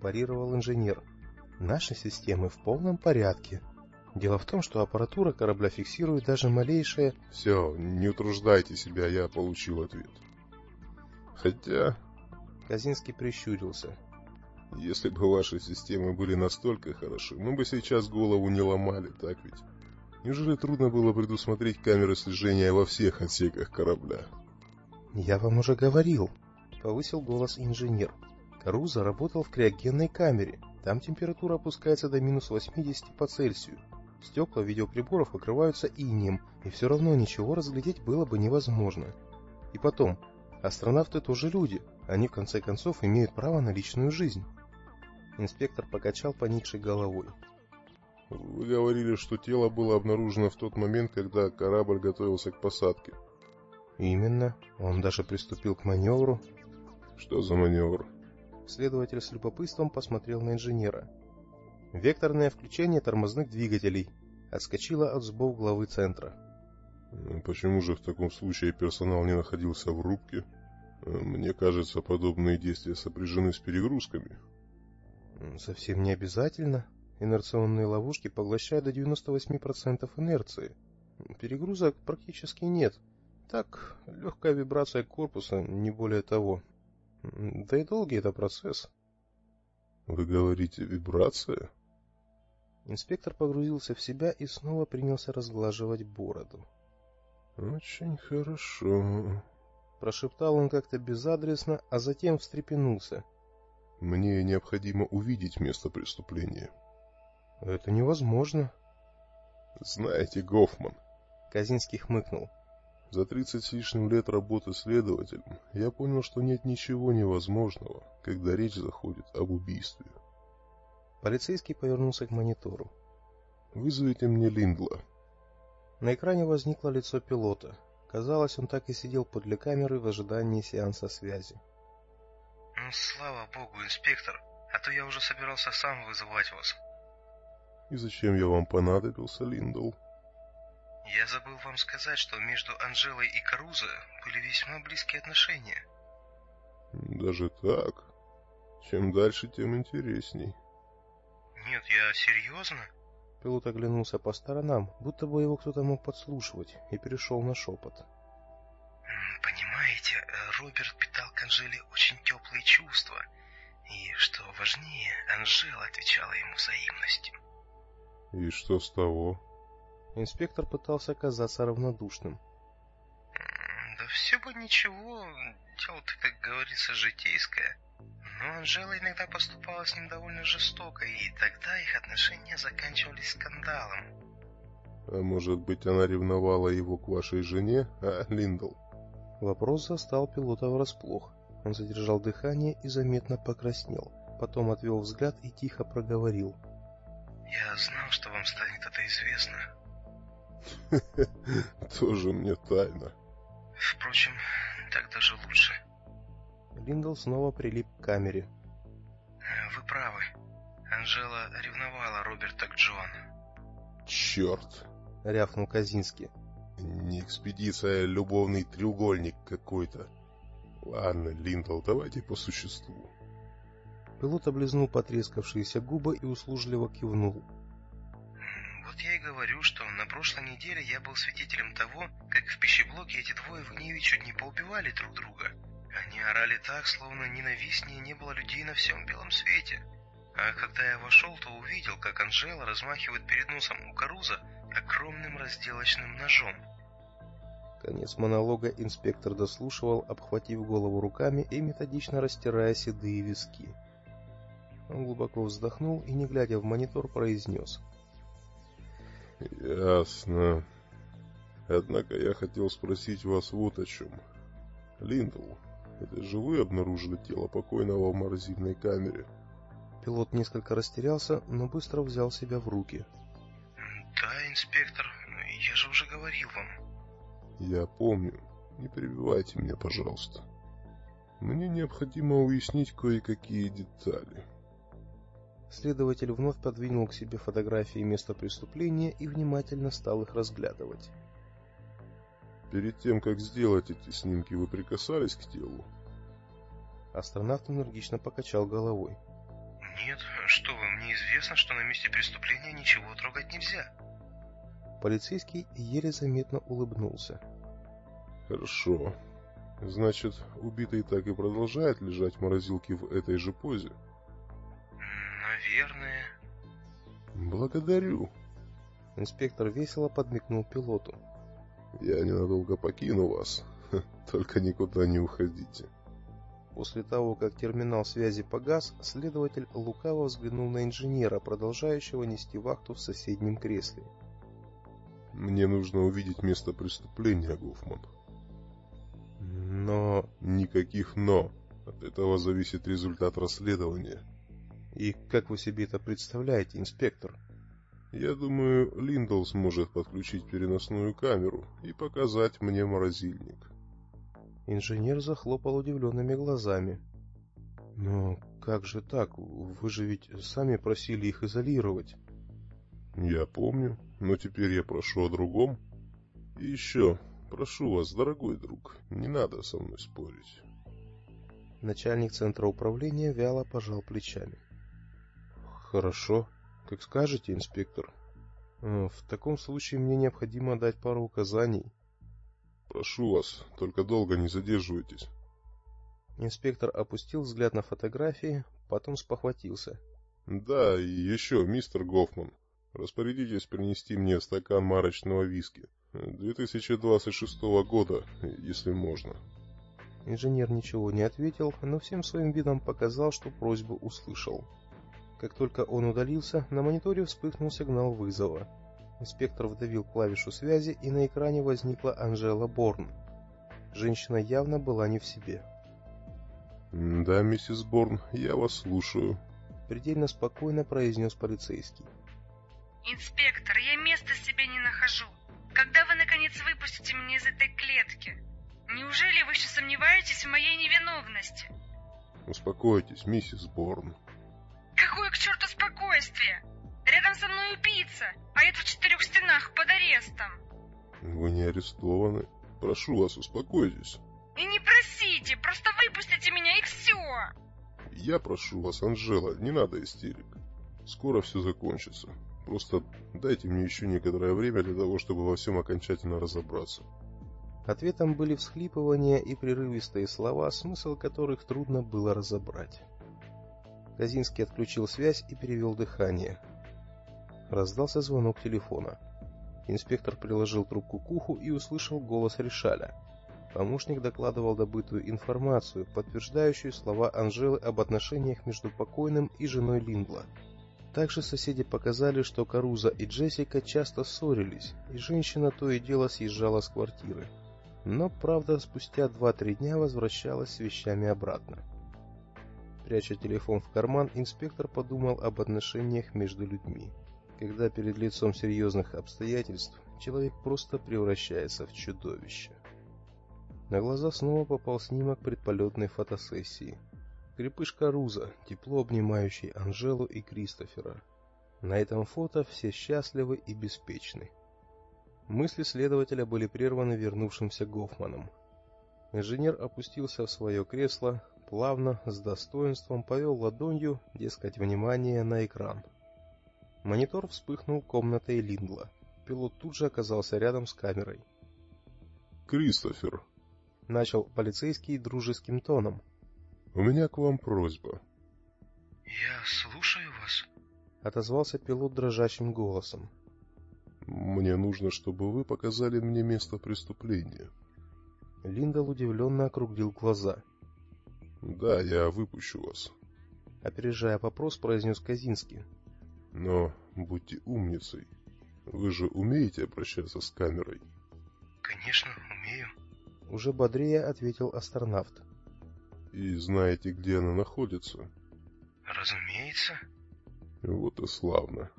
парировал инженер. Наши системы в полном порядке. Дело в том, что аппаратура корабля фиксирует даже малейшее... Все, не утруждайте себя, я получил ответ. Хотя... Казинский прищурился. Если бы ваши системы были настолько хороши, мы бы сейчас голову не ломали, так ведь? Неужели трудно было предусмотреть камеры слежения во всех отсеках корабля? «Я вам уже говорил», — повысил голос инженер. Каруза работал в криогенной камере. Там температура опускается до минус 80 по Цельсию. Стекла видеоприборов покрываются инеем, и все равно ничего разглядеть было бы невозможно. И потом, астронавты тоже люди, они в конце концов имеют право на личную жизнь. Инспектор покачал поникшей головой. Вы говорили, что тело было обнаружено в тот момент, когда корабль готовился к посадке. Именно. Он даже приступил к маневру. Что за маневр? Следователь с любопытством посмотрел на инженера. Векторное включение тормозных двигателей. Отскочило от зубов главы центра. Почему же в таком случае персонал не находился в рубке? Мне кажется, подобные действия сопряжены с перегрузками. Совсем не обязательно. Инерционные ловушки поглощают до 98% инерции. Перегрузок практически нет. Так, легкая вибрация корпуса, не более того. Да и долгий это процесс. Вы говорите вибрация? Инспектор погрузился в себя и снова принялся разглаживать бороду. Очень хорошо, прошептал он как-то безадресно, а затем встрепенулся. Мне необходимо увидеть место преступления. Это невозможно. Знаете, Гофман, Казинский хмыкнул. За тридцать с лишним лет работы следователем я понял, что нет ничего невозможного, когда речь заходит об убийстве. Полицейский повернулся к монитору. «Вызовите мне Линдла». На экране возникло лицо пилота. Казалось, он так и сидел подле камеры в ожидании сеанса связи. «Ну, слава богу, инспектор, а то я уже собирался сам вызывать вас». «И зачем я вам понадобился, Линдл?» Я забыл вам сказать, что между Анжелой и Карузо были весьма близкие отношения. Даже так? Чем дальше, тем интересней. Нет, я серьезно? Пилот оглянулся по сторонам, будто бы его кто-то мог подслушивать, и перешел на шепот. Понимаете, Роберт питал к Анжеле очень теплые чувства, и, что важнее, Анжела отвечала ему взаимностью. И что с того? Инспектор пытался казаться равнодушным. Да все бы ничего, дело-то, как говорится, житейское. Но Анжела иногда поступала с ним довольно жестоко, и тогда их отношения заканчивались скандалом. А может быть, она ревновала его к вашей жене, а, Линдл? Вопрос застал пилота врасплох. Он задержал дыхание и заметно покраснел. Потом отвел взгляд и тихо проговорил. «Я знал, что вам станет это известно. Тоже мне тайна. Впрочем, так даже лучше. Линдл снова прилип к камере. Вы правы. Анжела ревновала Роберта к Джоан. Черт! рявкнул Казинский. Не экспедиция, а любовный треугольник какой-то. Ладно, Линдл, давайте по существу. Пилот облизнул потрескавшиеся губы и услужливо кивнул. Вот я и говорю, что на прошлой неделе я был свидетелем того, как в пищеблоке эти двое в гневе чуть не поубивали друг друга. Они орали так, словно ненавистнее не было людей на всем белом свете. А когда я вошел, то увидел, как Анжела размахивает перед носом у Каруза огромным разделочным ножом. Конец монолога инспектор дослушивал, обхватив голову руками и методично растирая седые виски. Он глубоко вздохнул и, не глядя в монитор, произнес. Ясно. Однако я хотел спросить вас вот о чем. Линдл, это же вы обнаружили тело покойного в морозильной камере? Пилот несколько растерялся, но быстро взял себя в руки. Да, инспектор, я же уже говорил вам. Я помню. Не перебивайте меня, пожалуйста. Мне необходимо уяснить кое-какие детали. Следователь вновь подвинул к себе фотографии места преступления и внимательно стал их разглядывать. Перед тем, как сделать эти снимки, вы прикасались к телу? Астронавт энергично покачал головой. нет, что вы, мне известно, что на месте преступления ничего трогать нельзя. Полицейский еле заметно улыбнулся. Хорошо. Значит, убитый так и продолжает лежать в морозилке в этой же позе? Наверное. Благодарю. Инспектор весело подмигнул пилоту. Я ненадолго покину вас. Только никуда не уходите. После того, как терминал связи погас, следователь лукаво взглянул на инженера, продолжающего нести вахту в соседнем кресле. Мне нужно увидеть место преступления, Гофман. Но... Никаких «но». От этого зависит результат расследования. И как вы себе это представляете, инспектор? Я думаю, Линдл сможет подключить переносную камеру и показать мне морозильник. Инженер захлопал удивленными глазами. Но как же так? Вы же ведь сами просили их изолировать. Я помню, но теперь я прошу о другом. И еще, прошу вас, дорогой друг, не надо со мной спорить. Начальник центра управления вяло пожал плечами. Хорошо, как скажете, инспектор. Э, в таком случае мне необходимо дать пару указаний. Прошу вас, только долго не задерживайтесь. Инспектор опустил взгляд на фотографии, потом спохватился. Да, и еще, мистер Гофман, распорядитесь принести мне стакан марочного виски. 2026 года, если можно. Инженер ничего не ответил, но всем своим видом показал, что просьбу услышал. Как только он удалился, на мониторе вспыхнул сигнал вызова. Инспектор вдавил клавишу связи, и на экране возникла Анжела Борн. Женщина явно была не в себе. «Да, миссис Борн, я вас слушаю», — предельно спокойно произнес полицейский. «Инспектор, я места себе не нахожу. Когда вы, наконец, выпустите меня из этой клетки? Неужели вы еще сомневаетесь в моей невиновности?» «Успокойтесь, миссис Борн», Какое к черту спокойствие? Рядом со мной убийца, а это в четырех стенах под арестом. Вы не арестованы. Прошу вас, успокойтесь. И не просите, просто выпустите меня и все. Я прошу вас, Анжела, не надо истерик. Скоро все закончится. Просто дайте мне еще некоторое время для того, чтобы во всем окончательно разобраться. Ответом были всхлипывания и прерывистые слова, смысл которых трудно было разобрать. Казинский отключил связь и перевел дыхание. Раздался звонок телефона. Инспектор приложил трубку к уху и услышал голос Решаля. Помощник докладывал добытую информацию, подтверждающую слова Анжелы об отношениях между покойным и женой Линдла. Также соседи показали, что Каруза и Джессика часто ссорились, и женщина то и дело съезжала с квартиры. Но, правда, спустя 2-3 дня возвращалась с вещами обратно. Пряча телефон в карман, инспектор подумал об отношениях между людьми. Когда перед лицом серьезных обстоятельств человек просто превращается в чудовище. На глаза снова попал снимок предполетной фотосессии. Крепышка Руза, тепло обнимающий Анжелу и Кристофера. На этом фото все счастливы и беспечны. Мысли следователя были прерваны вернувшимся Гофманом. Инженер опустился в свое кресло, плавно, с достоинством повел ладонью, дескать, внимание на экран. Монитор вспыхнул комнатой Линдла. Пилот тут же оказался рядом с камерой. «Кристофер», — начал полицейский дружеским тоном. «У меня к вам просьба». «Я слушаю вас», — отозвался пилот дрожащим голосом. «Мне нужно, чтобы вы показали мне место преступления». Линдл удивленно округлил глаза. Да, я выпущу вас. Опережая вопрос, произнес Казинский. Но будьте умницей. Вы же умеете обращаться с камерой? Конечно, умею. Уже бодрее ответил астронавт. И знаете, где она находится? Разумеется. Вот и славно.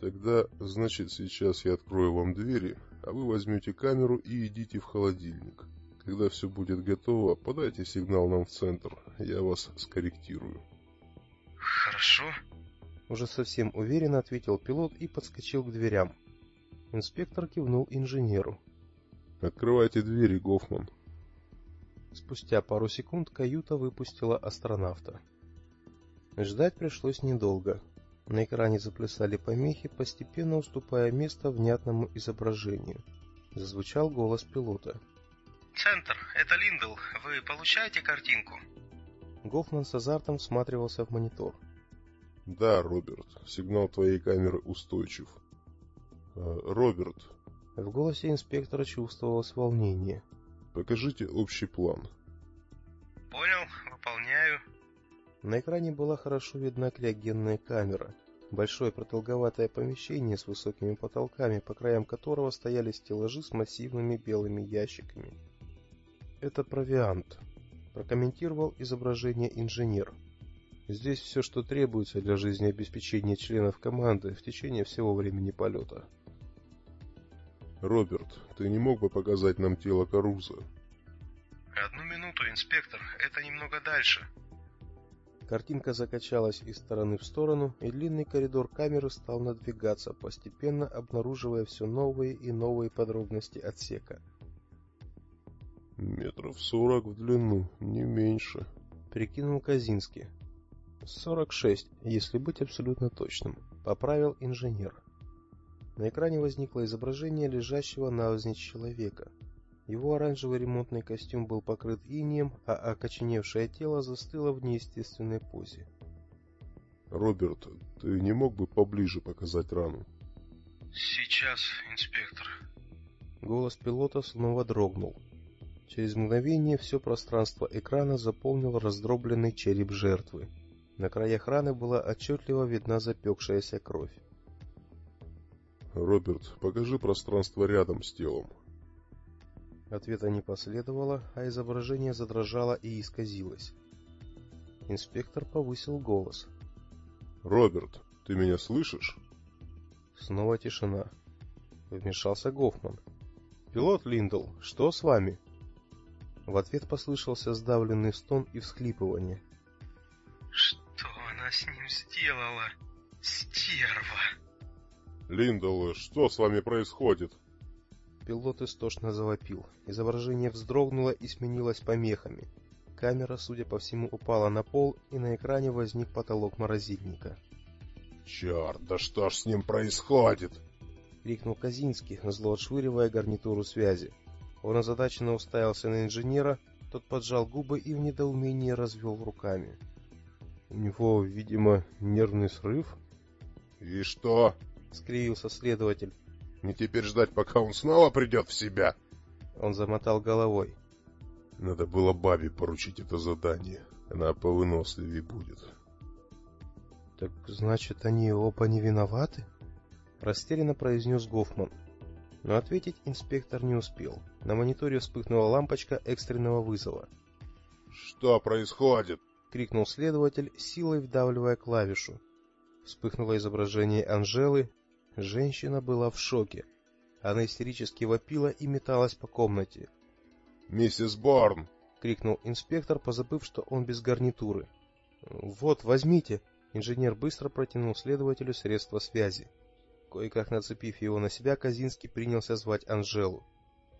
Тогда, значит, сейчас я открою вам двери, а вы возьмете камеру и идите в холодильник. Когда все будет готово, подайте сигнал нам в центр. Я вас скорректирую. Хорошо. Уже совсем уверенно ответил пилот и подскочил к дверям. Инспектор кивнул инженеру. Открывайте двери, Гофман. Спустя пару секунд каюта выпустила астронавта. Ждать пришлось недолго. На экране заплясали помехи, постепенно уступая место внятному изображению. Зазвучал голос пилота. «Центр, это Линдл. Вы получаете картинку?» Гофман с азартом всматривался в монитор. Да, Роберт, сигнал твоей камеры устойчив. Э, Роберт. В голосе инспектора чувствовалось волнение. Покажите общий план. Понял, выполняю. На экране была хорошо видна криогенная камера. Большое продолговатое помещение с высокими потолками, по краям которого стояли стеллажи с массивными белыми ящиками. Это провиант, прокомментировал изображение инженер. Здесь все, что требуется для жизнеобеспечения членов команды в течение всего времени полета. Роберт, ты не мог бы показать нам тело Каруза? Одну минуту, инспектор, это немного дальше. Картинка закачалась из стороны в сторону, и длинный коридор камеры стал надвигаться, постепенно обнаруживая все новые и новые подробности отсека. Метров сорок в длину, не меньше, прикинул Казинский. Сорок шесть, если быть абсолютно точным, поправил инженер. На экране возникло изображение лежащего навзничь человека. Его оранжевый ремонтный костюм был покрыт инеем, а окоченевшее тело застыло в неестественной позе. Роберт, ты не мог бы поближе показать рану? Сейчас, инспектор. Голос пилота снова дрогнул. Через мгновение все пространство экрана заполнил раздробленный череп жертвы. На краях раны была отчетливо видна запекшаяся кровь. Роберт, покажи пространство рядом с телом. Ответа не последовало, а изображение задрожало и исказилось. Инспектор повысил голос. Роберт, ты меня слышишь? Снова тишина. Вмешался Гофман. Пилот Линдл, что с вами? В ответ послышался сдавленный стон и всхлипывание. Что она с ним сделала? Стерва! Линдл, что с вами происходит? Пилот истошно завопил. Изображение вздрогнуло и сменилось помехами. Камера, судя по всему, упала на пол, и на экране возник потолок морозильника. «Черт, да что ж с ним происходит?» — крикнул Казинский, зло отшвыривая гарнитуру связи. Он озадаченно уставился на инженера, тот поджал губы и в недоумении развел руками. У него, видимо, нервный срыв. И что? скривился следователь. Не теперь ждать, пока он снова придет в себя. Он замотал головой. Надо было бабе поручить это задание. Она повыносливее будет. Так значит, они оба не виноваты? растерянно произнес Гофман. Но ответить инспектор не успел. На мониторе вспыхнула лампочка экстренного вызова. «Что происходит?» — крикнул следователь, силой вдавливая клавишу. Вспыхнуло изображение Анжелы. Женщина была в шоке. Она истерически вопила и металась по комнате. «Миссис Борн!» — крикнул инспектор, позабыв, что он без гарнитуры. «Вот, возьмите!» Инженер быстро протянул следователю средства связи. Кое-как нацепив его на себя, Казинский принялся звать Анжелу.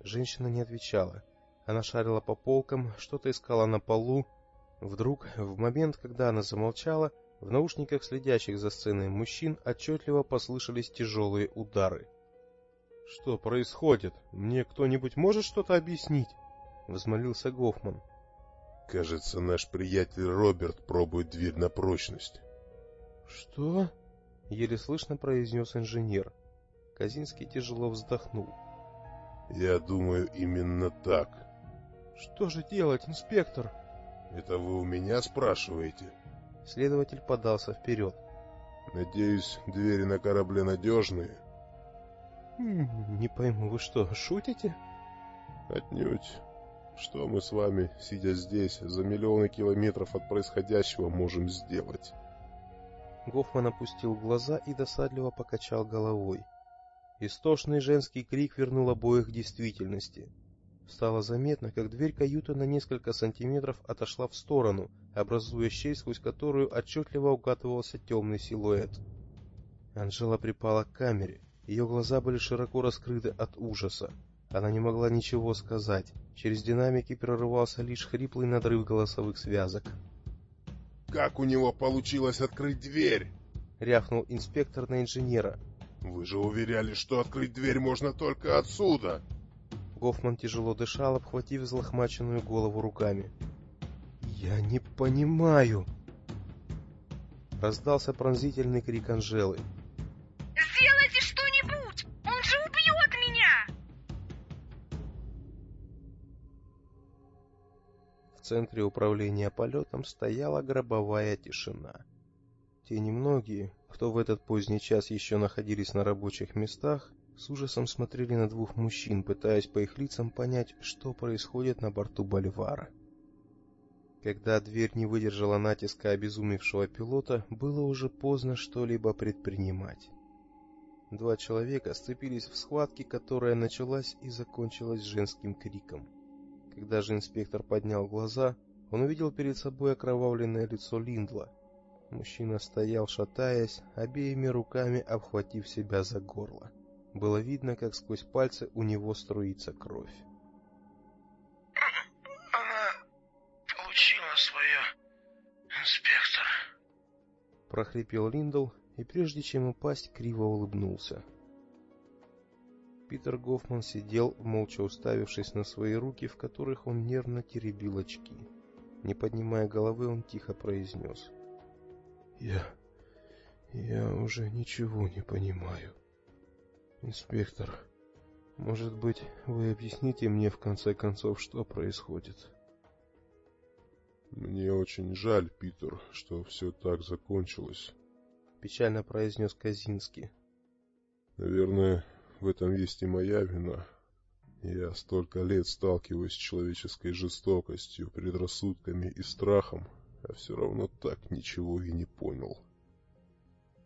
Женщина не отвечала. Она шарила по полкам, что-то искала на полу. Вдруг, в момент, когда она замолчала, в наушниках следящих за сценой мужчин отчетливо послышались тяжелые удары. Что происходит? Мне кто-нибудь может что-то объяснить? взмолился Гофман. Кажется, наш приятель Роберт пробует дверь на прочность. Что? Еле слышно произнес инженер. Казинский тяжело вздохнул. Я думаю, именно так. Что же делать, инспектор? Это вы у меня спрашиваете? Следователь подался вперед. Надеюсь, двери на корабле надежные? Не пойму, вы что, шутите? Отнюдь. Что мы с вами, сидя здесь, за миллионы километров от происходящего, можем сделать? Гофман опустил глаза и досадливо покачал головой. Истошный женский крик вернул обоих к действительности. Стало заметно, как дверь каюты на несколько сантиметров отошла в сторону, образуя щель, сквозь которую отчетливо угадывался темный силуэт. Анжела припала к камере. Ее глаза были широко раскрыты от ужаса. Она не могла ничего сказать. Через динамики прорывался лишь хриплый надрыв голосовых связок. Как у него получилось открыть дверь? Рявкнул инспектор на инженера. Вы же уверяли, что открыть дверь можно только отсюда. Гофман тяжело дышал, обхватив взлохмаченную голову руками. «Я не понимаю!» Раздался пронзительный крик Анжелы. Центре управления полетом стояла гробовая тишина. Те немногие, кто в этот поздний час еще находились на рабочих местах, с ужасом смотрели на двух мужчин, пытаясь по их лицам понять, что происходит на борту Боливара. Когда дверь не выдержала натиска обезумевшего пилота, было уже поздно что-либо предпринимать. Два человека сцепились в схватке, которая началась и закончилась женским криком. Когда же инспектор поднял глаза, он увидел перед собой окровавленное лицо Линдла. Мужчина стоял, шатаясь, обеими руками обхватив себя за горло. Было видно, как сквозь пальцы у него струится кровь. прохрипел Линдл и прежде чем упасть, криво улыбнулся. Питер Гофман сидел, молча уставившись на свои руки, в которых он нервно теребил очки. Не поднимая головы, он тихо произнес. «Я... я уже ничего не понимаю. Инспектор, может быть, вы объясните мне в конце концов, что происходит?» Мне очень жаль, Питер, что все так закончилось, печально произнес Казинский. Наверное, в этом есть и моя вина. Я столько лет сталкиваюсь с человеческой жестокостью, предрассудками и страхом, а все равно так ничего и не понял.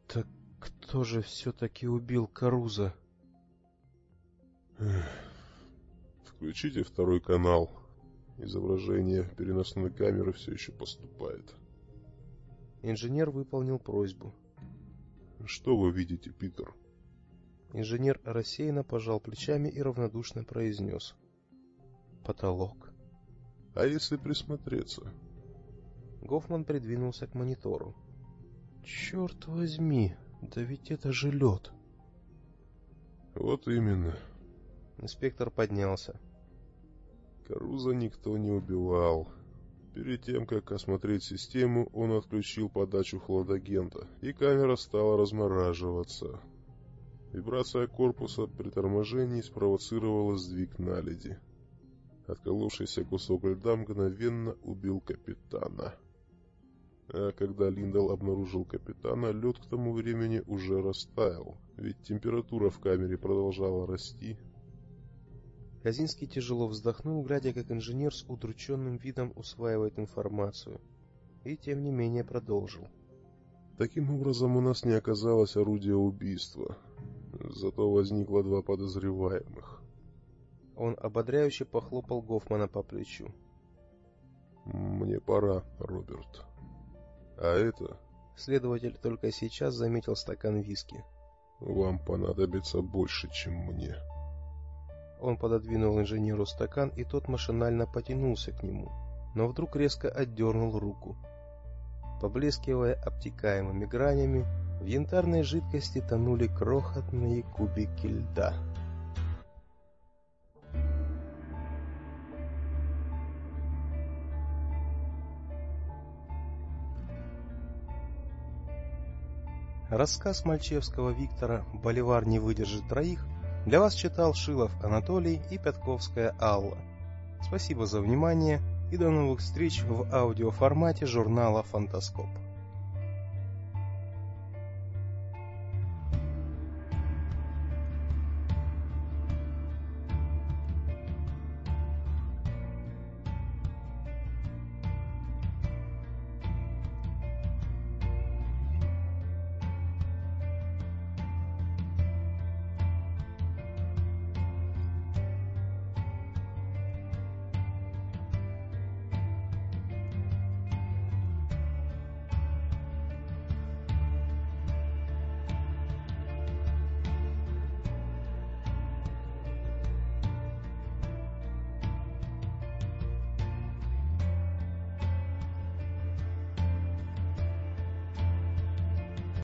Так кто же все-таки убил Каруза? Включите второй канал, Изображение переносной камеры все еще поступает. Инженер выполнил просьбу. Что вы видите, Питер? Инженер рассеянно пожал плечами и равнодушно произнес. Потолок. А если присмотреться? Гофман придвинулся к монитору. Черт возьми, да ведь это же лед. Вот именно. Инспектор поднялся. Каруза никто не убивал. Перед тем, как осмотреть систему, он отключил подачу хладагента, и камера стала размораживаться. Вибрация корпуса при торможении спровоцировала сдвиг наледи. Отколовшийся кусок льда мгновенно убил капитана. А когда Линдал обнаружил капитана, лед к тому времени уже растаял, ведь температура в камере продолжала расти, Казинский тяжело вздохнул, глядя, как инженер с удрученным видом усваивает информацию, и тем не менее продолжил. Таким образом, у нас не оказалось орудия убийства, зато возникло два подозреваемых. Он ободряюще похлопал Гофмана по плечу. Мне пора, Роберт. А это... Следователь только сейчас заметил стакан виски. Вам понадобится больше, чем мне. Он пододвинул инженеру стакан, и тот машинально потянулся к нему, но вдруг резко отдернул руку. Поблескивая обтекаемыми гранями, в янтарной жидкости тонули крохотные кубики льда. Рассказ Мальчевского Виктора «Боливар не выдержит троих» Для вас читал Шилов Анатолий и Пятковская Алла. Спасибо за внимание и до новых встреч в аудиоформате журнала «Фантаскоп».